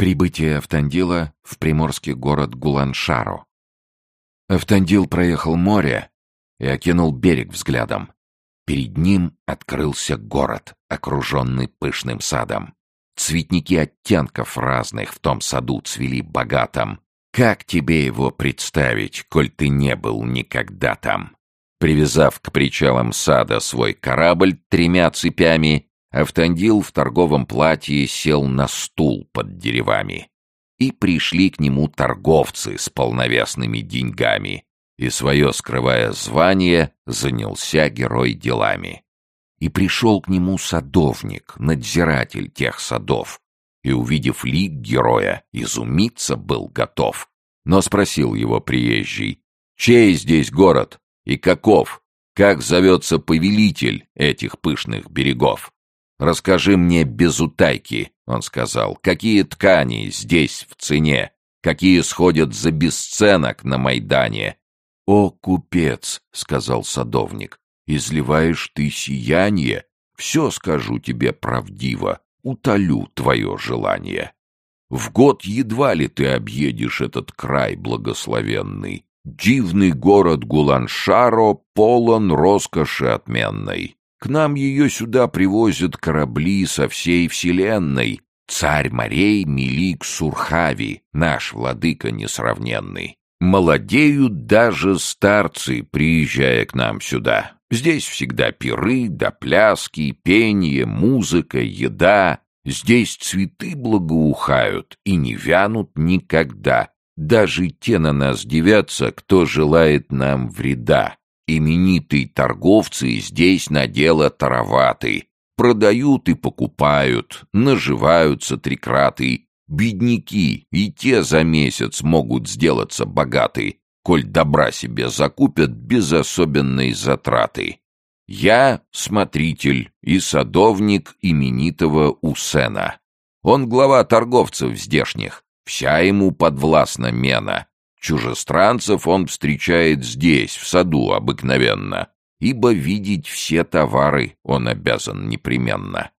Прибытие Автандила в приморский город Гуланшару. Автандил проехал море и окинул берег взглядом. Перед ним открылся город, окруженный пышным садом. Цветники оттенков разных в том саду цвели богатом. Как тебе его представить, коль ты не был никогда там? Привязав к причалам сада свой корабль тремя цепями, Автандил в торговом платье сел на стул под деревами. И пришли к нему торговцы с полновесными деньгами, и свое скрывая звание, занялся герой делами. И пришел к нему садовник, надзиратель тех садов, и, увидев лик героя, изумиться был готов. Но спросил его приезжий, «Чей здесь город и каков? Как зовется повелитель этих пышных берегов?» «Расскажи мне без утайки», — он сказал, — «какие ткани здесь в цене, какие сходят за бесценок на Майдане». «О, купец», — сказал садовник, — «изливаешь ты сияние, все скажу тебе правдиво, утолю твое желание. В год едва ли ты объедешь этот край благословенный. Дивный город Гуланшаро полон роскоши отменной. К нам ее сюда привозят корабли со всей вселенной. Царь морей Мелик Сурхави, наш владыка несравненный. Молодеют даже старцы, приезжая к нам сюда. Здесь всегда пиры да пляски, пение, музыка, еда. Здесь цветы благоухают и не вянут никогда. Даже те на нас девятся, кто желает нам вреда. Именитые торговцы здесь на дело тароваты. Продают и покупают, наживаются трикраты. Бедняки и те за месяц могут сделаться богаты, коль добра себе закупят без особенной затраты. Я смотритель и садовник именитого Усена. Он глава торговцев здешних, вся ему подвластна мена. Чужестранцев он встречает здесь, в саду обыкновенно, ибо видеть все товары он обязан непременно.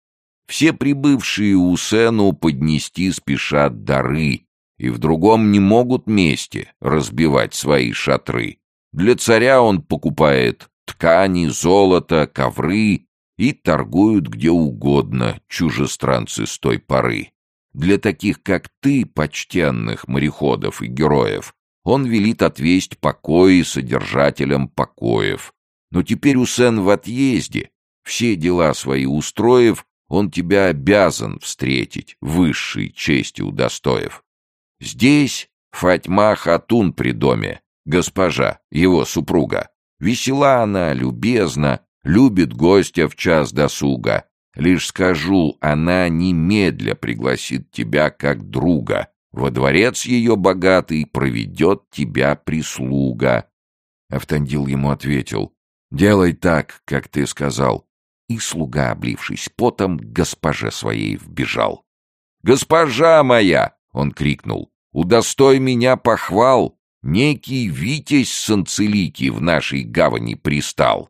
Все прибывшие у Сену поднести спешат дары, и в другом не могут месте разбивать свои шатры. Для царя он покупает ткани, золото, ковры и торгуют где угодно чужестранцы с той поры. Для таких, как ты, почтенных мореходов и героев, он велит отвесть покои содержателям покоев. Но теперь Усен в отъезде. Все дела свои устроив, он тебя обязан встретить, высшей чести удостоив. Здесь Фатьма Хатун при доме, госпожа, его супруга. Весела она, любезна, любит гостя в час досуга. Лишь скажу, она немедля пригласит тебя как друга, во дворец ее богатый проведет тебя прислуга. Автандил ему ответил, делай так, как ты сказал. И слуга, облившись потом, к госпоже своей вбежал. «Госпожа моя!» — он крикнул. «Удостой меня похвал! Некий Витязь Санцелики в нашей гавани пристал.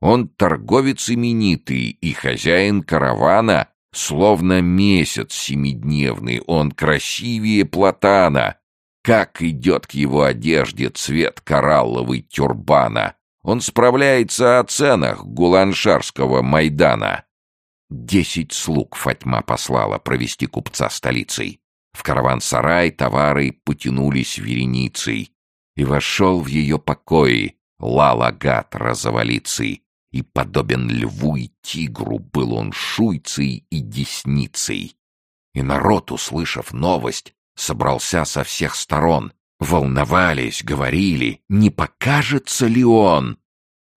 Он торговец именитый и хозяин каравана, Словно месяц семидневный, он красивее платана. Как идет к его одежде цвет коралловый тюрбана. Он справляется о ценах гуланшарского Майдана. Десять слуг Фатьма послала провести купца столицей. В караван-сарай товары потянулись вереницей. И вошел в ее покои Лалагат розоволицый. И подобен льву и тигру был он шуйцей и десницей. И народ, услышав новость, собрался со всех сторон. Волновались, говорили, не покажется ли он.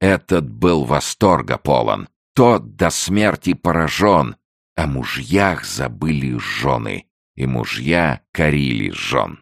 Этот был восторга полон, тот до смерти поражен. О мужьях забыли жены, и мужья корили жен.